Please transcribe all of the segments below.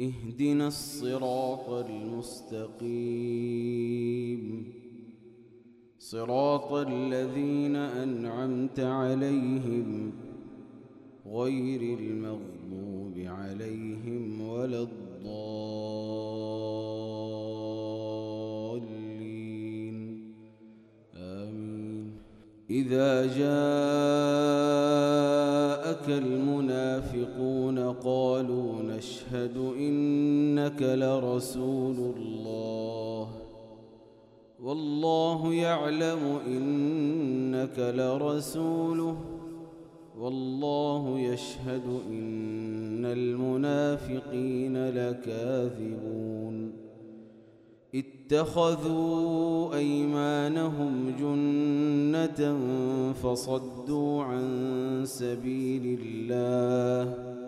اهدنا الصراط المستقيم. صراط الذين أنعمت عليهم غير المغضوب عليهم ولا الضالين. آمين. إذا جاءك المنافقون نشهد إنك لرسول الله. والله يعلم إنك لرسوله. والله يشهد إن المنافقين لكاذبون. اتخذوا أيمانهم جنة فصدوا عن سبيل الله.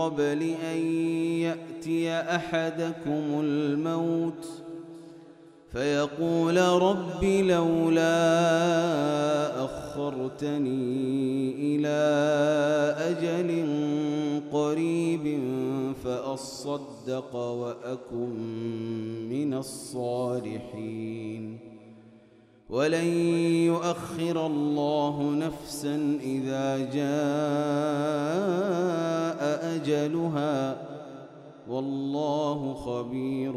قبل أن يأتي أحدكم الموت فيقول رب لولا أخرتني إلى أجل قريب فأصدق وأكن من الصالحين. ولن يؤخر الله نفسا إذا جاء أجلها والله خبير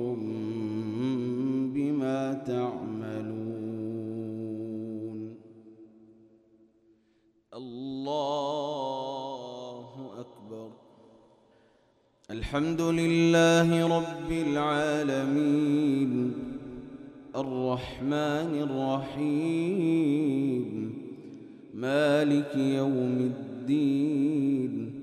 بما تعملون. الله أكبر. الحمد لله رب العالمين. الرحمن الرحيم. مالك يوم الدين.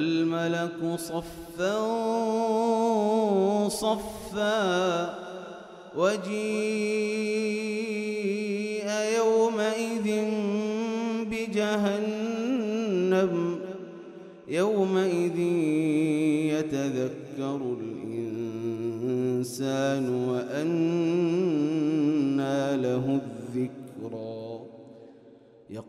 والملك صفا صفا وجيء يومئذ بجهنم